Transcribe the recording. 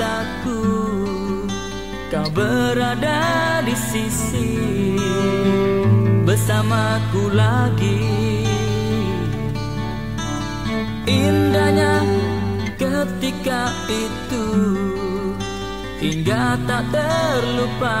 mataku Kau berada di sisi Bersamaku lagi. Indahnya ketika itu Hingga tak terlupa